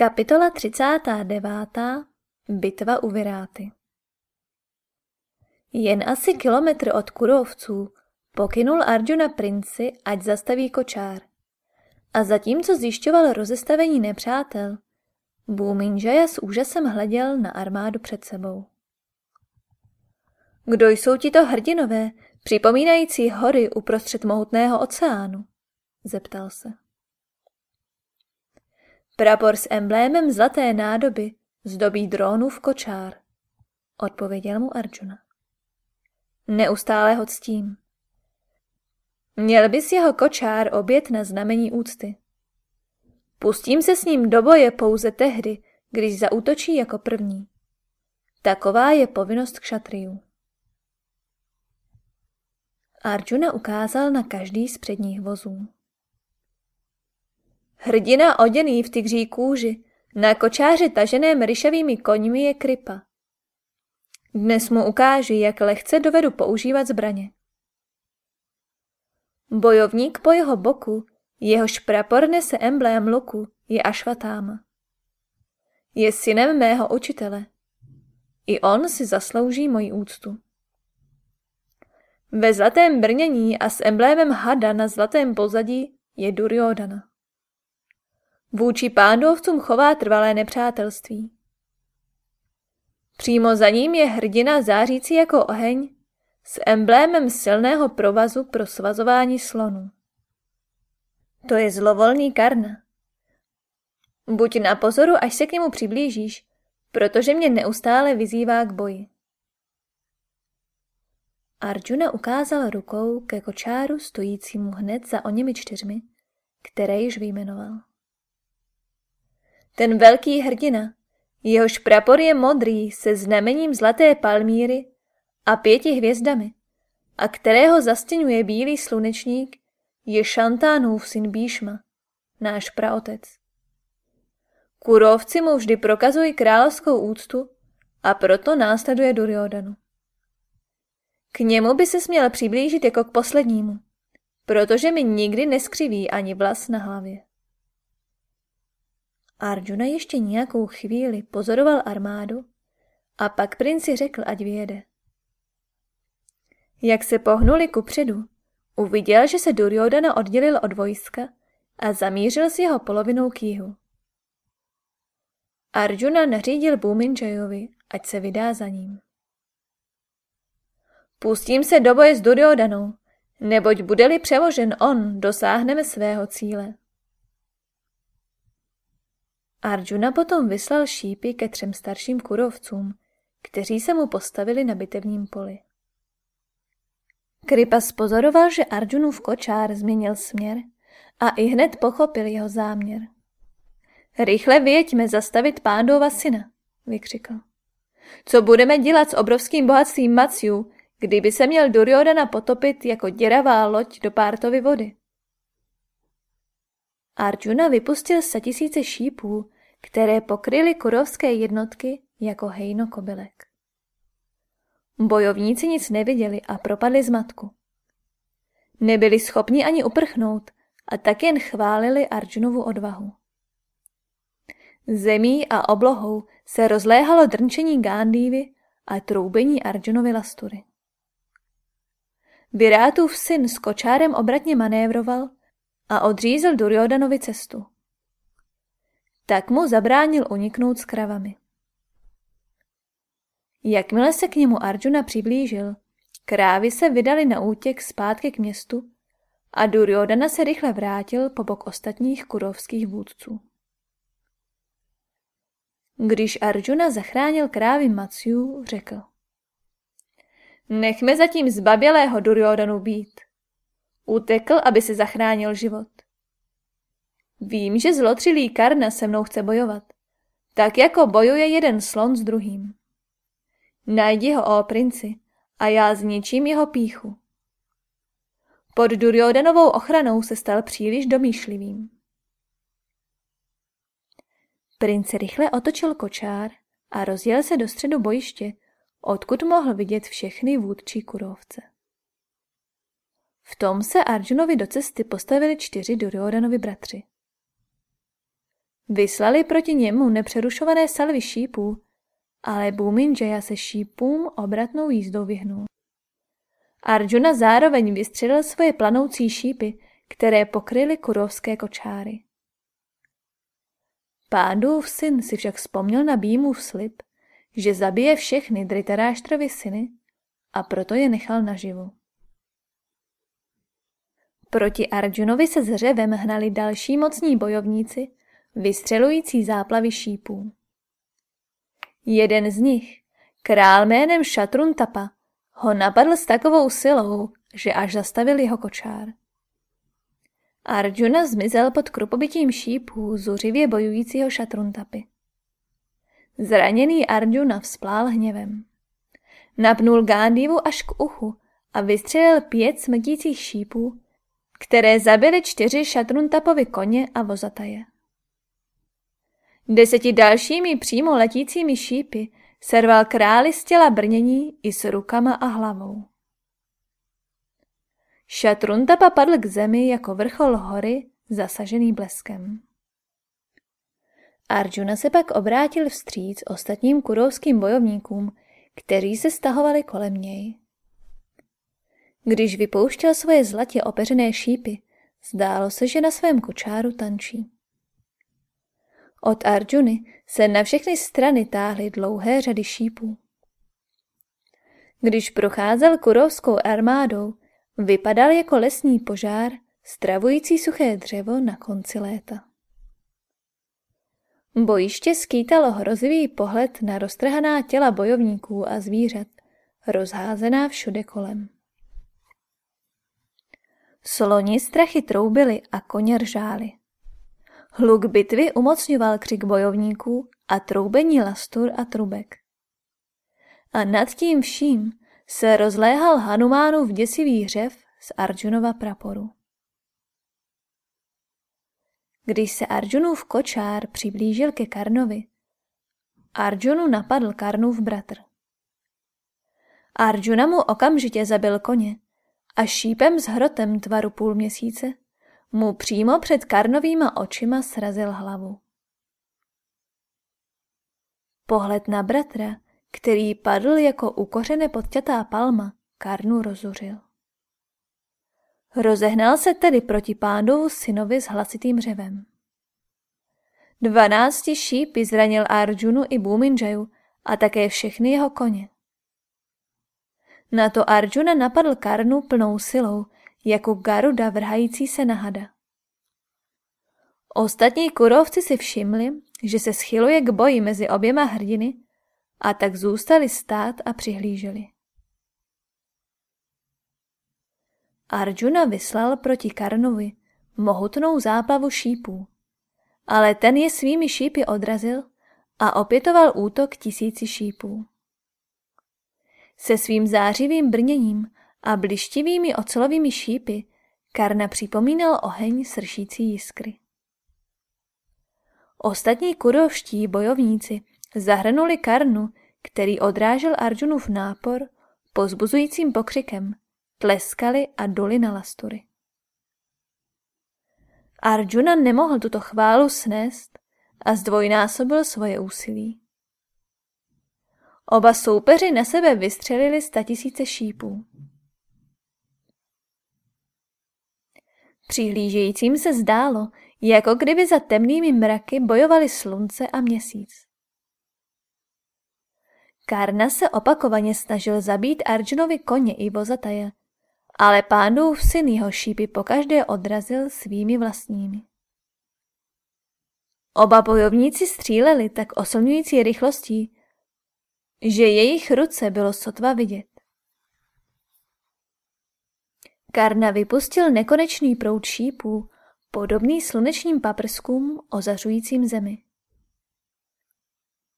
Kapitola 39. Bitva u Viráty Jen asi kilometr od Kurovců pokynul Arjuna princi, ať zastaví kočár. A zatímco zjišťoval rozestavení nepřátel, Bhuminjaya s úžasem hleděl na armádu před sebou. Kdo jsou tito hrdinové, připomínající hory uprostřed mohutného oceánu? zeptal se. Prapor s emblémem zlaté nádoby zdobí drónův kočár, odpověděl mu Arjuna. Neustále ho ctím. Měl bys jeho kočár obět na znamení úcty. Pustím se s ním do boje pouze tehdy, když zaútočí jako první. Taková je povinnost kšatriů. Arjuna ukázal na každý z předních vozů. Hrdina oděný v tygří kůži, na kočáře taženém ryšavými koňmi je Kripa. Dnes mu ukáži, jak lehce dovedu používat zbraně. Bojovník po jeho boku, jehož prapor nese emblém luku, je Ašvatáma. Je synem mého učitele. I on si zaslouží moji úctu. Ve zlatém brnění a s emblémem hada na zlatém pozadí je Duryodhana. Vůči pándovcům chová trvalé nepřátelství. Přímo za ním je hrdina zářící jako oheň s emblémem silného provazu pro svazování slonů. To je zlovolný Karna. Buď na pozoru, až se k němu přiblížíš, protože mě neustále vyzývá k boji. Arjuna ukázal rukou ke kočáru stojícímu hned za o němi čtyřmi, které již vyjmenoval. Ten velký hrdina, jehož prapor je modrý se znamením zlaté palmíry a pěti hvězdami, a kterého zastěňuje bílý slunečník, je Šantánův syn Bíšma, náš praotec. Kurovci mu vždy prokazují královskou úctu a proto následuje Duryodanu. K němu by se směl přiblížit jako k poslednímu, protože mi nikdy neskřiví ani vlas na hlavě. Arjuna ještě nějakou chvíli pozoroval armádu a pak princi řekl, ať vyjede. Jak se pohnuli kupředu, uviděl, že se Duryodhana oddělil od vojska a zamířil s jeho polovinou k jihu. Arjuna nařídil Bhuminjayovi, ať se vydá za ním. Pustím se do boje s Duryodanou, neboť bude-li převožen on, dosáhneme svého cíle. Arjuna potom vyslal šípy ke třem starším kurovcům, kteří se mu postavili na bitevním poli. Kripa spozoroval, že Arjunův kočár změnil směr a i hned pochopil jeho záměr. Rychle vyjeďme zastavit pándova syna, vykřikl. Co budeme dělat s obrovským bohatstvím Maciu, kdyby se měl Duryodana potopit jako děravá loď do pártovy vody? Arjuna vypustil tisíce šípů, které pokryly kurovské jednotky jako hejno kobylek. Bojovníci nic neviděli a propadli z matku. Nebyli schopni ani uprchnout a tak jen chválili Arjunovu odvahu. Zemí a oblohou se rozléhalo drnčení Gándívy a troubení Arjunovy lastury. Virátův syn s kočárem obratně manévroval a odřízl Duryodanovi cestu. Tak mu zabránil uniknout s kravami. Jakmile se k němu Arjuna přiblížil, krávy se vydali na útěk zpátky k městu a Duryodana se rychle vrátil po bok ostatních kurovských vůdců. Když Arjuna zachránil krávy Matsiu, řekl. Nechme zatím zbabělého Duryodanu být. Utekl, aby si zachránil život. Vím, že zlotřilý Karna se mnou chce bojovat, tak jako bojuje jeden slon s druhým. Najdi ho, o princi, a já zničím jeho píchu. Pod Duryodanovou ochranou se stal příliš domýšlivým. Princ rychle otočil kočár a rozjel se do středu bojiště, odkud mohl vidět všechny vůdčí kurovce. V tom se Arjunovi do cesty postavili čtyři Duryodanovi bratři. vyslali proti němu nepřerušované salvy šípů, ale Bhuminjaya se šípům obratnou jízdou vyhnul. Arjuna zároveň vystřelil svoje planoucí šípy, které pokryly kurovské kočáry. Pádův syn si však vzpomněl na Bímův slib, že zabije všechny Dritaráštrovy syny a proto je nechal naživu. Proti Arjunovi se s řevem hnali další mocní bojovníci, vystřelující záplavy šípů. Jeden z nich, král jménem Šatruntapa, ho napadl s takovou silou, že až zastavil jeho kočár. Arjuna zmizel pod krupobytím šípů zuřivě bojujícího Šatruntapy. Zraněný Arjuna vzplál hněvem. Napnul Gándivu až k uchu a vystřelil pět smrtících šípů, které zabily čtyři Šatruntapovi koně a vozataje. Deseti dalšími přímo letícími šípy serval králi z těla brnění i s rukama a hlavou. Šatruntapa padl k zemi jako vrchol hory zasažený bleskem. Arjuna se pak obrátil vstříc ostatním kurovským bojovníkům, kteří se stahovali kolem něj. Když vypouštěl svoje zlatě opeřené šípy, zdálo se, že na svém kočáru tančí. Od Arjuny se na všechny strany táhly dlouhé řady šípů. Když procházel kurovskou armádou, vypadal jako lesní požár, stravující suché dřevo na konci léta. Bojiště skýtalo hrozivý pohled na roztrhaná těla bojovníků a zvířat, rozházená všude kolem. Sloni strachy troubily a koně ržály. Hluk bitvy umocňoval křik bojovníků a troubení lastur a trubek. A nad tím vším se rozléhal Hanumánův děsivý hřev z Arjunova praporu. Když se Arjunův kočár přiblížil ke Karnovi, Arjunu napadl Karnův bratr. Arjuna mu okamžitě zabil koně a šípem s hrotem tvaru půl měsíce mu přímo před Karnovýma očima srazil hlavu. Pohled na bratra, který padl jako ukořené podťatá palma, Karnu rozuřil. Rozehnal se tedy proti pándovu synovi s hlasitým řevem. Dvanácti šípy zranil Arjunu i Bhuminjaju a také všechny jeho koně. Na to Arjuna napadl Karnu plnou silou, jako Garuda vrhající se na hada. Ostatní kurovci si všimli, že se schyluje k boji mezi oběma hrdiny a tak zůstali stát a přihlíželi. Arjuna vyslal proti Karnovi mohutnou záplavu šípů, ale ten je svými šípy odrazil a opětoval útok tisíci šípů. Se svým zářivým brněním a blištivými ocelovými šípy Karna připomínal oheň sršící jiskry. Ostatní kurovští bojovníci zahrnuli Karnu, který odrážel Arjunův nápor, pozbuzujícím pokřikem, tleskali a doli na lastury. Arjuna nemohl tuto chválu snést a zdvojnásobil svoje úsilí. Oba soupeři na sebe vystřelili statisíce šípů. Přihlížejícím se zdálo, jako kdyby za temnými mraky bojovali slunce a měsíc. Karna se opakovaně snažil zabít Arjunovi koně i vozataje, ale pánův syn jeho šípy pokaždé odrazil svými vlastními. Oba bojovníci stříleli tak oslňující rychlostí, že jejich ruce bylo sotva vidět. Karna vypustil nekonečný proud šípů, podobný slunečním paprskům ozařujícím zemi.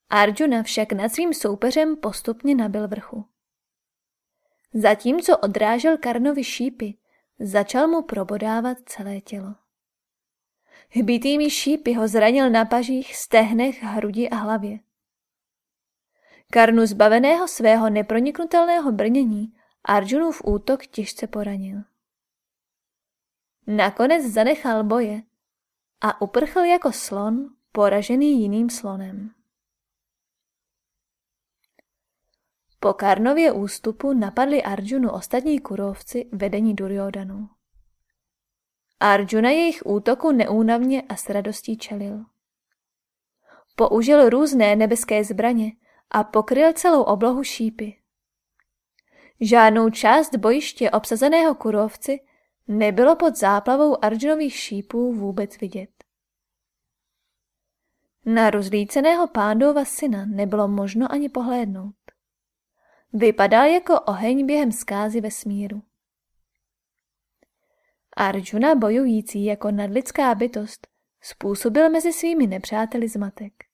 Arjuna však nad svým soupeřem postupně nabil vrchu. Zatímco odrážel Karnovi šípy, začal mu probodávat celé tělo. Hbitými šípy ho zranil na pažích, stehnech, hrudi a hlavě. Karnu zbaveného svého neproniknutelného brnění Arjunův útok těžce poranil. Nakonec zanechal boje a uprchl jako slon poražený jiným slonem. Po Karnově ústupu napadli Arjunu ostatní kurovci vedení Duryodanu. Arjuna jejich útoku neúnavně a s radostí čelil. Použil různé nebeské zbraně a pokryl celou oblohu šípy. Žádnou část bojiště obsazeného kurovci nebylo pod záplavou Arjunových šípů vůbec vidět. Na rozlíceného pándova syna nebylo možno ani pohlédnout. Vypadal jako oheň během zkázy vesmíru. Arjuna bojující jako nadlidská bytost způsobil mezi svými nepřáteli zmatek.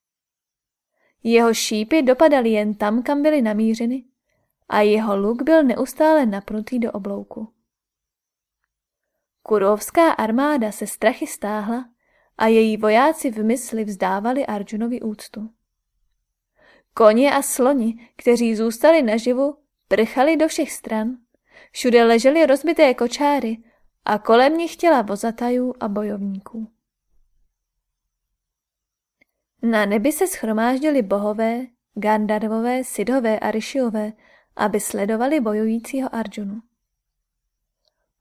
Jeho šípy dopadaly jen tam, kam byly namířeny a jeho luk byl neustále napnutý do oblouku. Kurovská armáda se strachy stáhla a její vojáci v mysli vzdávali Arjunovi úctu. Koně a sloni, kteří zůstali naživu, prchali do všech stran. Všude ležely rozbité kočáry a kolem nich těla vozatajů a bojovníků. Na nebi se schromáždili bohové, Gandarvové, Sidhové a Rishiové, aby sledovali bojujícího Arjunu.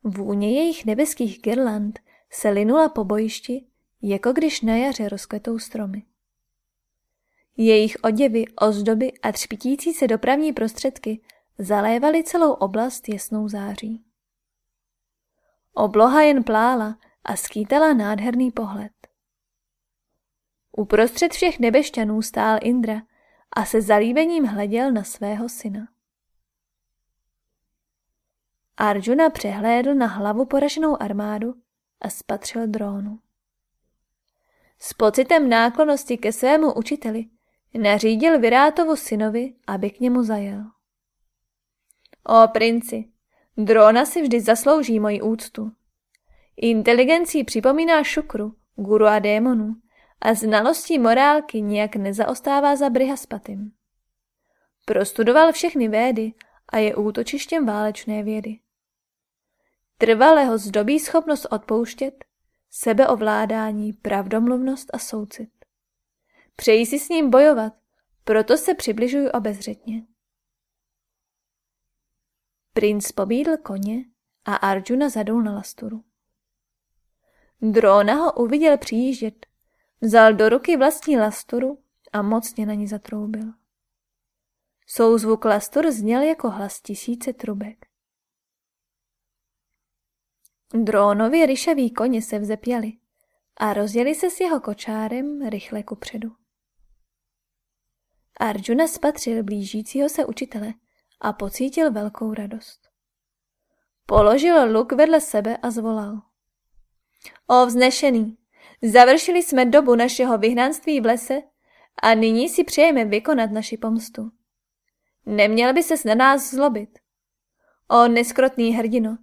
Vůně jejich nebeských girland se linula po bojišti, jako když na jaře rozkvetou stromy. Jejich oděvy, ozdoby a třpitící se dopravní prostředky zalévaly celou oblast jasnou září. Obloha jen plála a skýtala nádherný pohled. Uprostřed všech nebešťanů stál Indra a se zalíbením hleděl na svého syna. Arjuna přehlédl na hlavu poraženou armádu a spatřil drónu. S pocitem náklonosti ke svému učiteli nařídil Virátovu synovi, aby k němu zajel. O princi, drona si vždy zaslouží moji úctu. Inteligencí připomíná šukru, guru a démonu a znalostí morálky nijak nezaostává za Brihaspatim. Prostudoval všechny védy a je útočištěm válečné vědy. Trvale ho zdobí schopnost odpouštět, sebeovládání, pravdomluvnost a soucit. Přeji si s ním bojovat, proto se přibližuji obezřetně. Princ pobídl koně a Arjuna zadul na lasturu. Drona ho uviděl přijíždět, vzal do ruky vlastní lasturu a mocně na ní zatroubil. Souzvuk lastur zněl jako hlas tisíce trubek. Drónovi ryšaví koně se vzepěli a rozjeli se s jeho kočárem rychle kupředu. Arjuna spatřil blížícího se učitele a pocítil velkou radost. Položil luk vedle sebe a zvolal. O vznešený, završili jsme dobu našeho vyhnanství v lese a nyní si přejeme vykonat naši pomstu. Neměl by ses na nás zlobit. O neskrotný hrdino,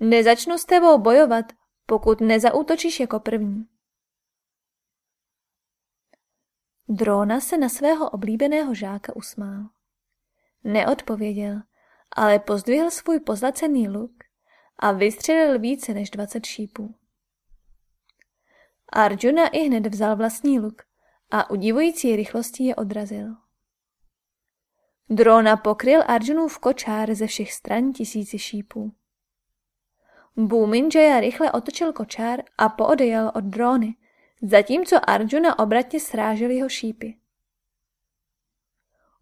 nezačnu s tebou bojovat, pokud nezautočíš jako první. Drona se na svého oblíbeného žáka usmál. Neodpověděl, ale pozdvihl svůj pozlacený luk a vystřelil více než dvacet šípů. Arjuna i hned vzal vlastní luk a udivující rychlostí je odrazil. Drona pokryl Arjunův kočár ze všech stran tisíci šípů. Bhuminjaya rychle otočil kočár a poodejel od dróny, zatímco Arjuna obratně srážel jeho šípy.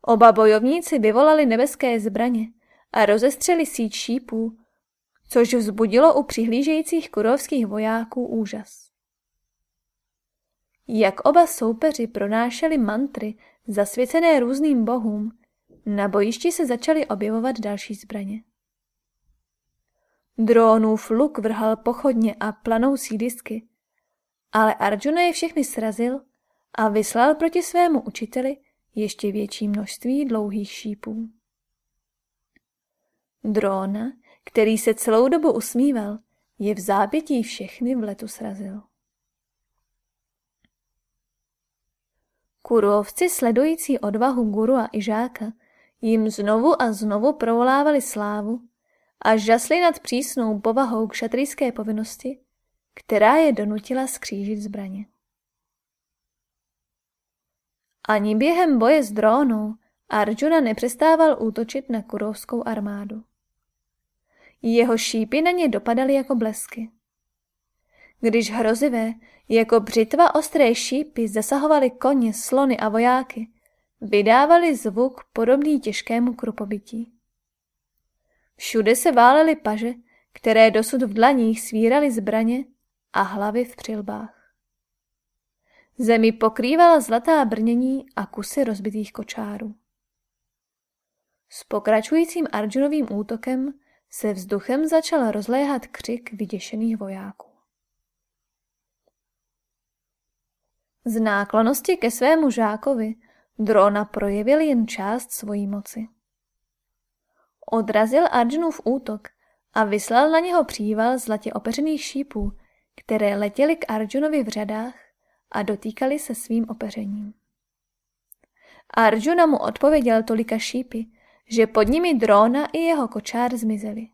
Oba bojovníci vyvolali nebeské zbraně a rozestřeli síť šípů, což vzbudilo u přihlížejících kurovských vojáků úžas. Jak oba soupeři pronášeli mantry zasvěcené různým bohům, na bojišti se začaly objevovat další zbraně. Drónův luk vrhal pochodně a planoucí disky, ale Arjuna je všechny srazil a vyslal proti svému učiteli ještě větší množství dlouhých šípů. Drona, který se celou dobu usmíval, je v zápětí všechny v letu srazil. Kurovci sledující odvahu guru a ižáka jim znovu a znovu provolávali slávu a žasli nad přísnou povahou k povinnosti, povinnosti, která je donutila skřížit zbraně. Ani během boje s drónou Arjuna nepřestával útočit na kurovskou armádu. Jeho šípy na ně dopadaly jako blesky. Když hrozivé, jako břitva ostré šípy zasahovaly koně, slony a vojáky, vydávali zvuk podobný těžkému krupobytí. Všude se válely paže, které dosud v dlaních svíraly zbraně a hlavy v přilbách. Zemi pokrývala zlatá brnění a kusy rozbitých kočárů. S pokračujícím Arjunovým útokem se vzduchem začal rozléhat křik vyděšených vojáků. Z náklonosti ke svému žákovi Drona projevil jen část svojí moci. Odrazil Arjunův útok a vyslal na něho příval zlatě opeřených šípů, které letěly k Arjunovi v řadách a dotýkali se svým opeřením. Arjuna mu odpověděl tolika šípy, že pod nimi Drona i jeho kočár zmizeli.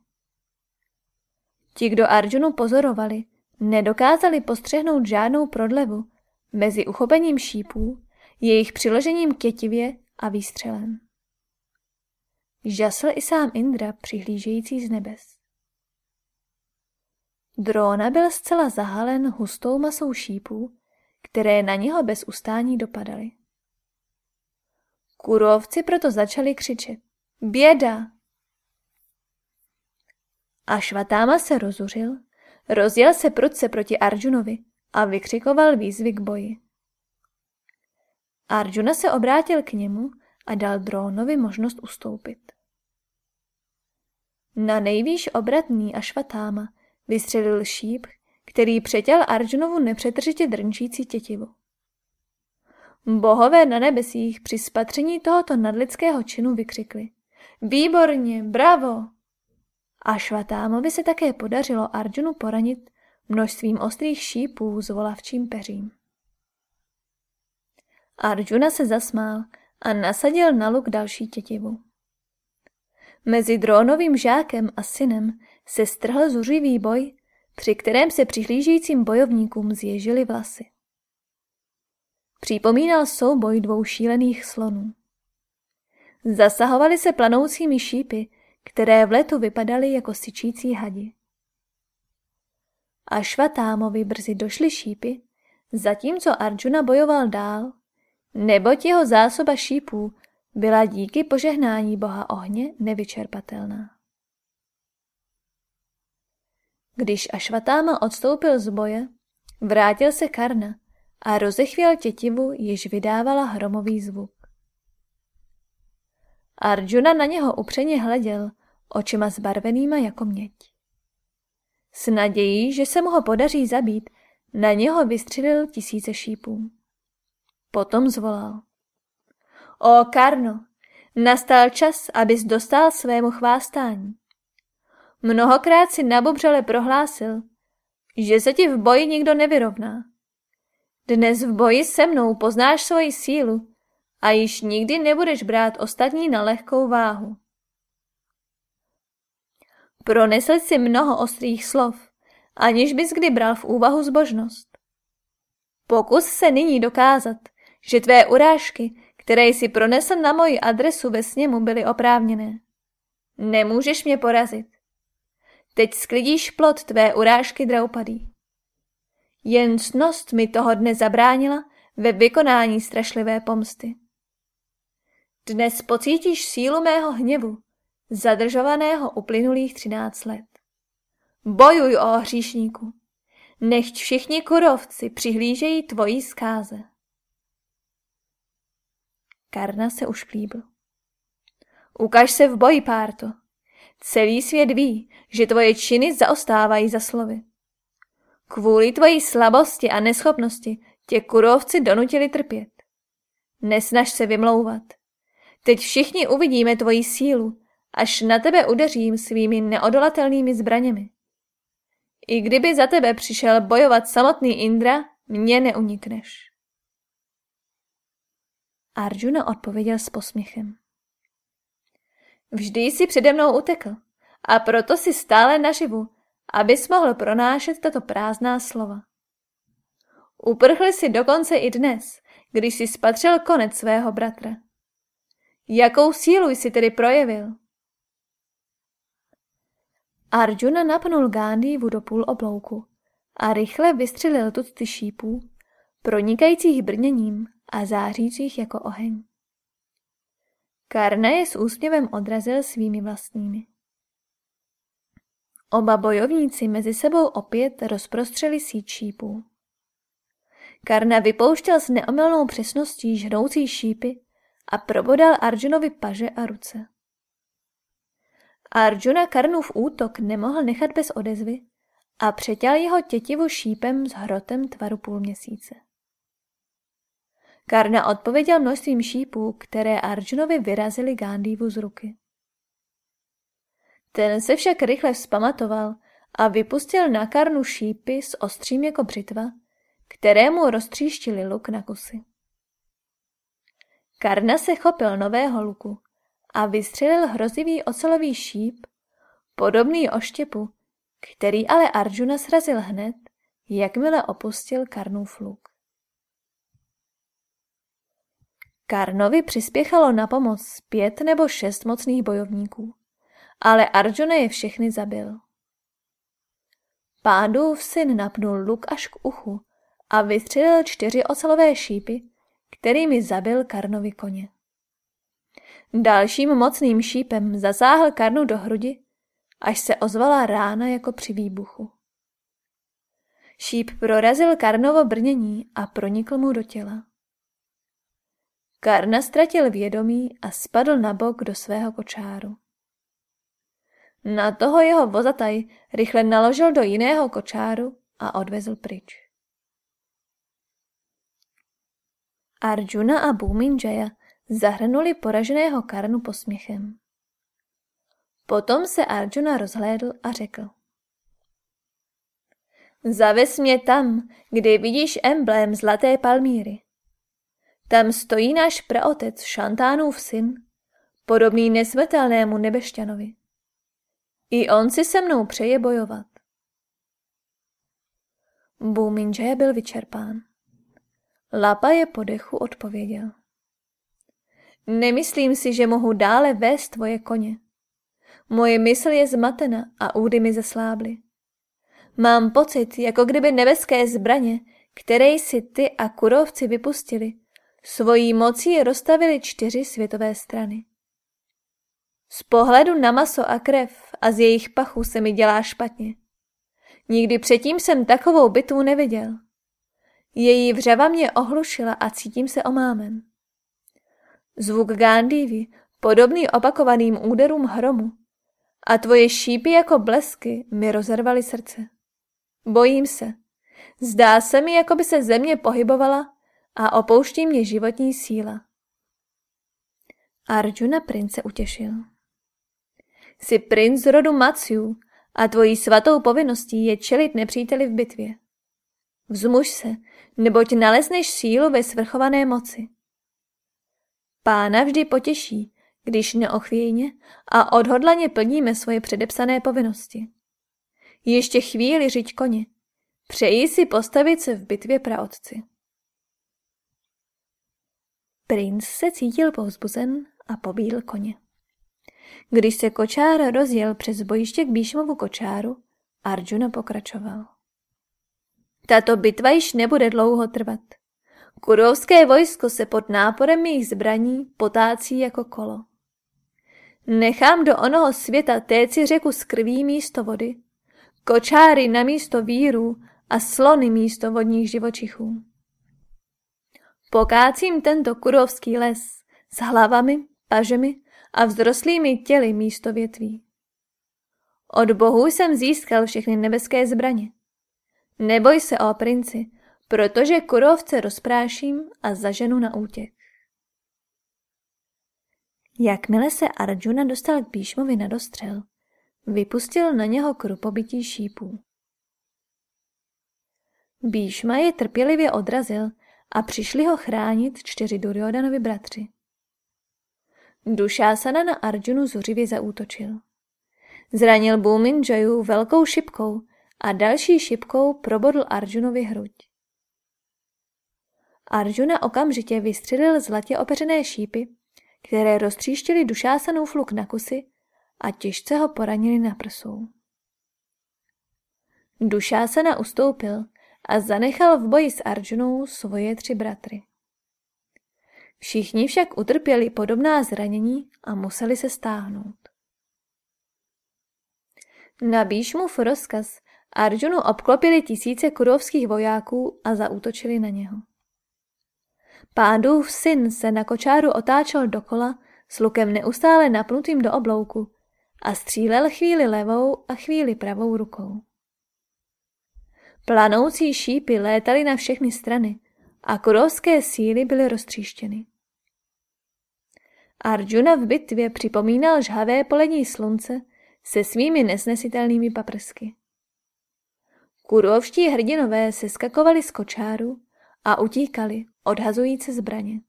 Ti, kdo Arjunu pozorovali, nedokázali postřehnout žádnou prodlevu mezi uchopením šípů, jejich přiložením tětivě a výstřelem. Žasl i sám Indra přihlížející z nebes. Drona byl zcela zahalen hustou masou šípů, které na něho bez ustání dopadaly. Kurovci proto začali křičet. Běda! A Švatáma se rozuřil, rozjel se prudce proti Arjunovi a vykřikoval výzvy k boji. Arjuna se obrátil k němu a dal Drónovi možnost ustoupit. Na nejvýš obratný Ašvatáma vystřelil šíp, který přetěl Arjunovu nepřetržitě drnčící tětivu. Bohové na nebesích při spatření tohoto nadlidského činu vykřikli. Výborně, bravo! A Švatámovi se také podařilo Arjunu poranit množstvím ostrých šípů s volavčím peřím. Arjuna se zasmál a nasadil na luk další tětivu. Mezi drónovým žákem a synem se strhl zuřivý boj, při kterém se přihlížejícím bojovníkům zježily vlasy. Připomínal souboj dvou šílených slonů. Zasahovali se planoucími šípy, které v letu vypadaly jako syčící hadi. A Švatámovi brzy došly šípy, zatímco Arjuna bojoval dál, neboť jeho zásoba šípů byla díky požehnání boha ohně nevyčerpatelná. Když Ašvatáma odstoupil z boje, vrátil se Karna a rozechvěl tětivu, již vydávala hromový zvuk. Arjuna na něho upřeně hleděl, očima zbarvenýma jako měď. S nadějí, že se mu ho podaří zabít, na něho vystřelil tisíce šípů. Potom zvolal. O Karno, nastal čas, abys dostal svému chvástání. Mnohokrát si nabobřele prohlásil, že se ti v boji nikdo nevyrovná. Dnes v boji se mnou poznáš svoji sílu a již nikdy nebudeš brát ostatní na lehkou váhu. Pronesl si mnoho ostrých slov, aniž bys kdy bral v úvahu zbožnost. Pokus se nyní dokázat, že tvé urážky, které jsi pronesl na moji adresu ve sněmu, byly oprávněné. Nemůžeš mě porazit. Teď sklidíš plot tvé urážky draupadý. Jen cnost mi toho dne zabránila ve vykonání strašlivé pomsty. Dnes pocítíš sílu mého hněvu, zadržovaného uplynulých třináct let. Bojuj o hříšníku, nechť všichni kurovci přihlížejí tvojí zkáze. Karna se už klíbil. Ukaž se v boji, Párto. Celý svět ví, že tvoje činy zaostávají za slovy. Kvůli tvojí slabosti a neschopnosti tě kurovci donutili trpět. Nesnaž se vymlouvat. Teď všichni uvidíme tvoji sílu, až na tebe udeřím svými neodolatelnými zbraněmi. I kdyby za tebe přišel bojovat samotný Indra, mě neunikneš. Arjuna odpověděl s posměchem. Vždy jsi přede mnou utekl a proto si stále naživu, abys mohl pronášet tato prázdná slova. Uprchli si dokonce i dnes, když si spatřil konec svého bratra. Jakou sílu jsi tedy projevil? Arjuna napnul Gandhivu do půl oblouku a rychle vystřelil tucty šípů, pronikajících brněním a zářících jako oheň. Karna je s úsměvem odrazil svými vlastními. Oba bojovníci mezi sebou opět rozprostřeli síť šípů. Karna vypouštěl s neomylnou přesností žhnoucí šípy a probodal Arjunovi paže a ruce. Arjuna Karnův útok nemohl nechat bez odezvy a přetěl jeho tětivu šípem s hrotem tvaru půlměsíce. Karna odpověděl množstvím šípů, které Arjunovi vyrazili Gandhivu z ruky. Ten se však rychle vzpamatoval a vypustil na Karnu šípy s ostřím jako břitva, kterému roztříštili luk na kusy. Karna se chopil nového luku a vystřelil hrozivý ocelový šíp, podobný oštěpu, který ale Arjuna srazil hned, jakmile opustil Karnův luk. Karnovi přispěchalo na pomoc pět nebo šest mocných bojovníků, ale Arjuna je všechny zabil. Pádův syn napnul luk až k uchu a vystřelil čtyři ocelové šípy, kterými zabil Karnovi koně. Dalším mocným šípem zasáhl Karnu do hrudi, až se ozvala rána jako při výbuchu. Šíp prorazil Karnovo brnění a pronikl mu do těla. Karna ztratil vědomí a spadl na bok do svého kočáru. Na toho jeho vozataj rychle naložil do jiného kočáru a odvezl pryč. Arjuna a Bhuminjaya zahrnuli poraženého Karnu posměchem. Potom se Arjuna rozhlédl a řekl. Zaves mě tam, kde vidíš emblém zlaté palmíry. Tam stojí náš praotec Šantánův syn, podobný nesmetelnému nebešťanovi. I on si se mnou přeje bojovat. Bhuminjaya byl vyčerpán. Lapa je po dechu odpověděl. Nemyslím si, že mohu dále vést tvoje koně. Moje mysl je zmatena a údy mi zeslábly. Mám pocit, jako kdyby nebeské zbraně, které si ty a kurovci vypustili, svojí mocí rozstavili čtyři světové strany. Z pohledu na maso a krev a z jejich pachu se mi dělá špatně. Nikdy předtím jsem takovou bitvu neviděl. Její vřava mě ohlušila a cítím se omámen. Zvuk Gandhivy, podobný opakovaným úderům hromu, a tvoje šípy jako blesky mi rozervaly srdce. Bojím se. Zdá se mi, jako by se země pohybovala a opouští mě životní síla. Arjuna prince utěšil. Jsi princ z rodu Matsiu a tvojí svatou povinností je čelit nepříteli v bitvě. Vzmuž se, neboť nalezneš sílu ve svrchované moci. Pána vždy potěší, když neochvějně a odhodlaně plníme svoje předepsané povinnosti. Ještě chvíli řiď koně. Přeji si postavit se v bitvě praotci. Princ se cítil povzbuzen a pobíl koně. Když se kočár rozjel přes bojiště k Bíšmovu kočáru, Arjuna pokračoval. Tato bitva již nebude dlouho trvat. Kurovské vojsko se pod náporem jejich zbraní potácí jako kolo. Nechám do onoho světa téci řeku z krví místo vody, kočáry na místo víru a slony místo vodních živočichů. Pokácím tento kurovský les s hlavami, pažemi a vzrostlými těly místo větví. Od bohů jsem získal všechny nebeské zbraně. Neboj se, o princi, protože kurovce rozpráším a zaženu na útěk. Jakmile se Arjuna dostal k Bíšmovi na dostřel, vypustil na něho krupobytí šípů. Bíšma je trpělivě odrazil a přišli ho chránit čtyři Duryodanovi bratři. Dušásana na Arjunu zuřivě zaútočil. Zranil Bhumin Jayu velkou šipkou a další šipkou probodl Arjunovi hruď. Arjuna okamžitě vystřelil zlatě opeřené šípy, které roztříštily dušásanův fluk na kusy a těžce ho poranili na prsou. Dušásana ustoupil a zanechal v boji s Arjunou svoje tři bratry. Všichni však utrpěli podobná zranění a museli se stáhnout. Na Bíšmův rozkaz Arjunu obklopili tisíce kurovských vojáků a zaútočili na něho. Pádův syn se na kočáru otáčel dokola s lukem neustále napnutým do oblouku a střílel chvíli levou a chvíli pravou rukou. Planoucí šípy létaly na všechny strany a kurovské síly byly roztříštěny. Arjuna v bitvě připomínal žhavé polední slunce se svými nesnesitelnými paprsky. Kurovští hrdinové se skakovali z kočáru a utíkali, odhazující zbraně.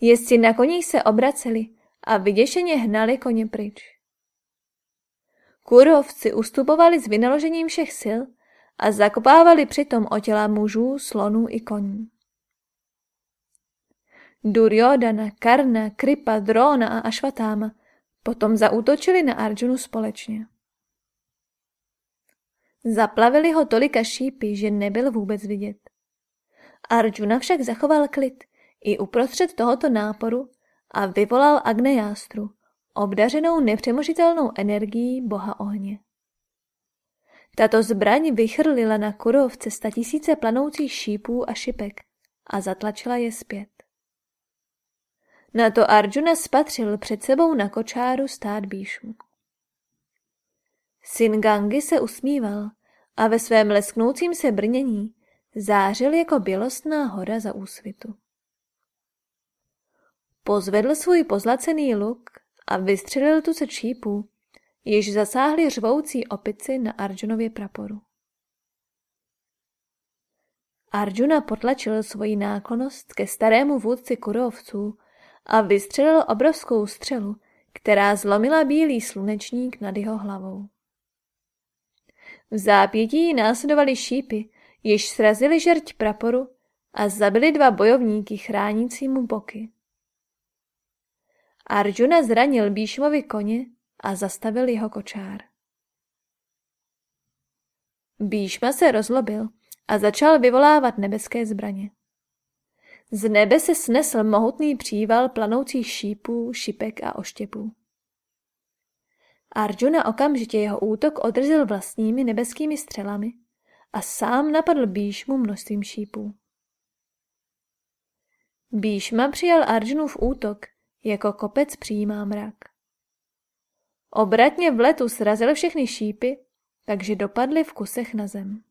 Jezdci na koních se obraceli a vyděšeně hnali koně pryč. Kurovci ustupovali s vynaložením všech sil a zakopávali přitom o těla mužů, slonů i koní. Duryodana, Karna, Kripa, Drona a Ašvatáma potom zaútočili na Arjunu společně. Zaplavili ho tolika šípy, že nebyl vůbec vidět. Arjuna však zachoval klid i uprostřed tohoto náporu a vyvolal Agnejástru, obdařenou nepřemožitelnou energií boha ohně. Tato zbraň vychrlila na kurovce tisíce planoucích šípů a šipek a zatlačila je zpět. Na to Arjuna spatřil před sebou na kočáru stát Bíšmu. Syn Gangy se usmíval a ve svém lesknoucím se brnění zářil jako bělostná hora za úsvitu. Pozvedl svůj pozlacený luk a vystřelil tu se čípů, jež zasáhli řvoucí opici na Arjunově praporu. Arjuna potlačil svoji náklonost ke starému vůdci kurovců a vystřelil obrovskou střelu, která zlomila bílý slunečník nad jeho hlavou. V zápětí následovali šípy, jež srazili žerť praporu a zabili dva bojovníky chránící mu boky. Arjuna zranil Bíšmovi koně a zastavil jeho kočár. Bíšma se rozlobil a začal vyvolávat nebeské zbraně. Z nebe se snesl mohutný příval planoucích šípů, šipek a oštěpů. Arjuna okamžitě jeho útok odrzil vlastními nebeskými střelami a sám napadl Bíšmu množstvím šípů. Bíšma přijal Arjunův útok, jako kopec přijímá mrak. Obratně v letu srazil všechny šípy, takže dopadly v kusech na zem.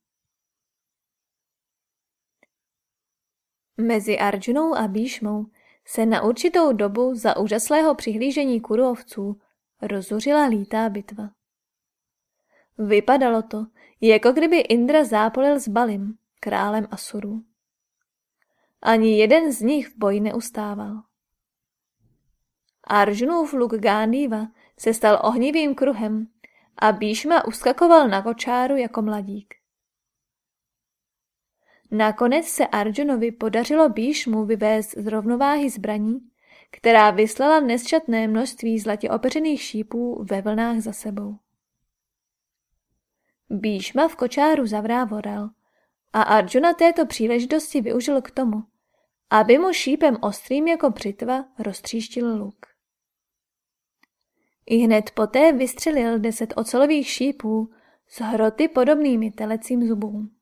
Mezi Arjunou a Bíšmou se na určitou dobu za úžaslého přihlížení kurovců rozuřila lítá bitva. Vypadalo to, jako kdyby Indra zápolil s Balim, králem Asuru. Ani jeden z nich v boji neustával. Arjunův luk Gándiva se stal ohnivým kruhem a Bíšma uskakoval na kočáru jako mladík. Nakonec se Arjunovi podařilo Bíšmu vyvést z rovnováhy zbraní, která vyslala nesčetné množství zlatě opeřených šípů ve vlnách za sebou. Bíšma v kočáru zavrávoral a Arjuna této příležitosti využil k tomu, aby mu šípem ostrým jako břitva roztříštil luk. I hned poté vystřelil deset ocelových šípů s hroty podobnými telecím zubům.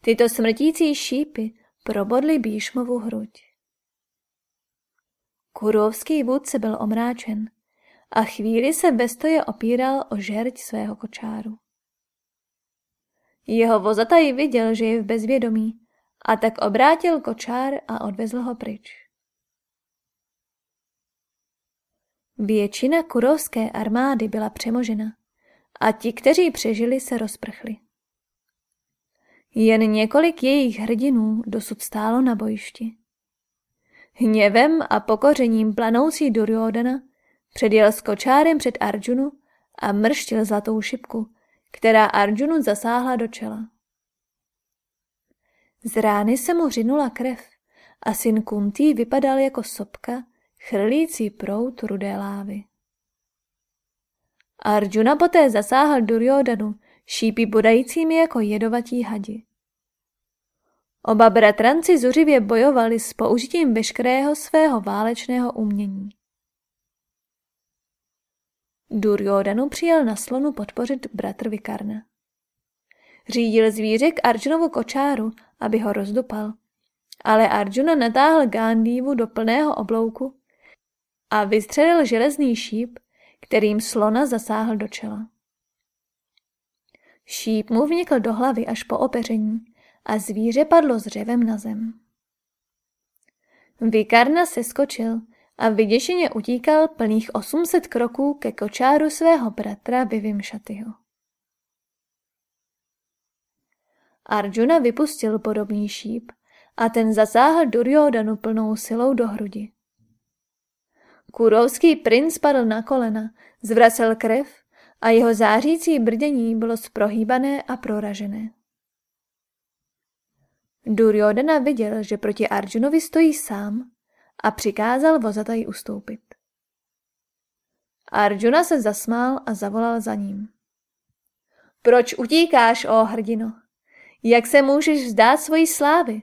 Tyto smrtící šípy probodly Bíšmovu hruď. Kurovský vůdce byl omráčen a chvíli se ve stoje opíral o žerť svého kočáru. Jeho vozataj viděl, že je v bezvědomí a tak obrátil kočár a odvezl ho pryč. Většina kurovské armády byla přemožena a ti, kteří přežili, se rozprchli. Jen několik jejich hrdinů dosud stálo na bojišti. Hněvem a pokořením planoucí Duryodana předjel s kočárem před Arjunu a mrštil zlatou šipku, která Arjunu zasáhla do čela. Z rány se mu řinula krev a syn Kuntý vypadal jako sopka, chrlící prout rudé lávy. Arjuna poté zasáhl Duryodanu šípy bodajícími jako jedovatí hadi. Oba bratranci zuřivě bojovali s použitím veškerého svého válečného umění. Duryodanu přijel na slonu podpořit bratr Vikarna. Řídil zvíře k Arjunovu kočáru, aby ho rozdupal. Ale Arjuna natáhl Gandhivu do plného oblouku a vystřelil železný šíp, kterým slona zasáhl do čela. Šíp mu vnikl do hlavy až po opeření a zvíře padlo s řevem na zem. Vikarna se skočil a vyděšeně utíkal plných 800 kroků ke kočáru svého bratra Vivimšatyho. Arjuna vypustil podobný šíp a ten zasáhl Duryodanu plnou silou do hrudi. Kurovský princ padl na kolena, zvracel krev a jeho zářící brdění bylo sprohýbané a proražené. Duryodhana viděl, že proti Arjunovi stojí sám a přikázal vozataj ustoupit. Arjuna se zasmál a zavolal za ním. Proč utíkáš, ó hrdino? Jak se můžeš vzdát svojí slávy?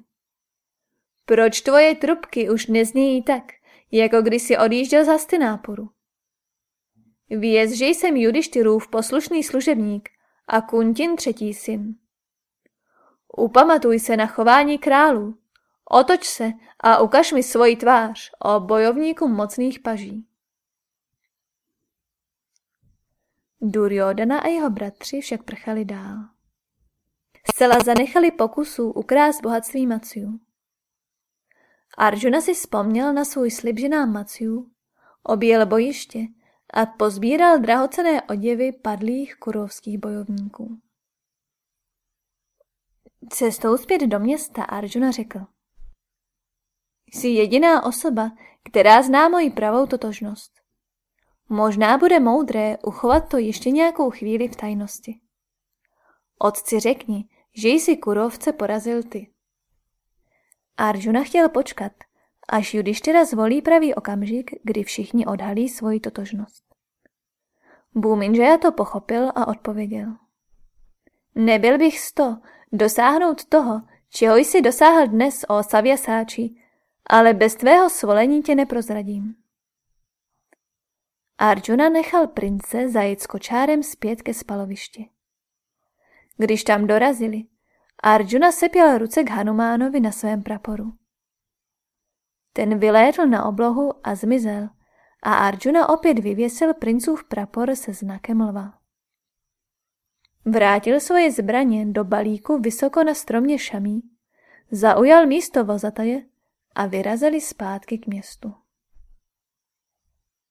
Proč tvoje trubky už neznějí tak, jako když si odjížděl z Hastináporu? Věz, že jsem Judištyrův poslušný služebník a Kuntin třetí syn. Upamatuj se na chování králů. Otoč se a ukaž mi svoji tvář o bojovníku mocných paží. Duryodhana a jeho bratři však prchali dál. Zcela zanechali pokusů ukrást bohatství Maciu. Arjuna si vzpomněl na svůj slib ženám Maciu, objel bojiště a pozbíral drahocené oděvy padlých kurovských bojovníků. Cestou zpět do města Arjuna řekl. Jsi jediná osoba, která zná moji pravou totožnost. Možná bude moudré uchovat to ještě nějakou chvíli v tajnosti. Otci řekni, že jsi kurovce porazil ty. Arjuna chtěl počkat, až Judištěra zvolí pravý okamžik, kdy všichni odhalí svoji totožnost. Bůminžeja to pochopil a odpověděl. Nebyl bych sto dosáhnout toho, čeho jsi dosáhl dnes o Savěsáči, ale bez tvého svolení tě neprozradím. Arjuna nechal prince zajít s kočárem zpět ke spalovišti. Když tam dorazili, Arjuna sepěl ruce k Hanumánovi na svém praporu. Ten vylétl na oblohu a zmizel a Arjuna opět vyvěsil princův prapor se znakem lva. Vrátil svoje zbraně do balíku vysoko na stromě šamí, zaujal místo vozataje a vyrazili zpátky k městu.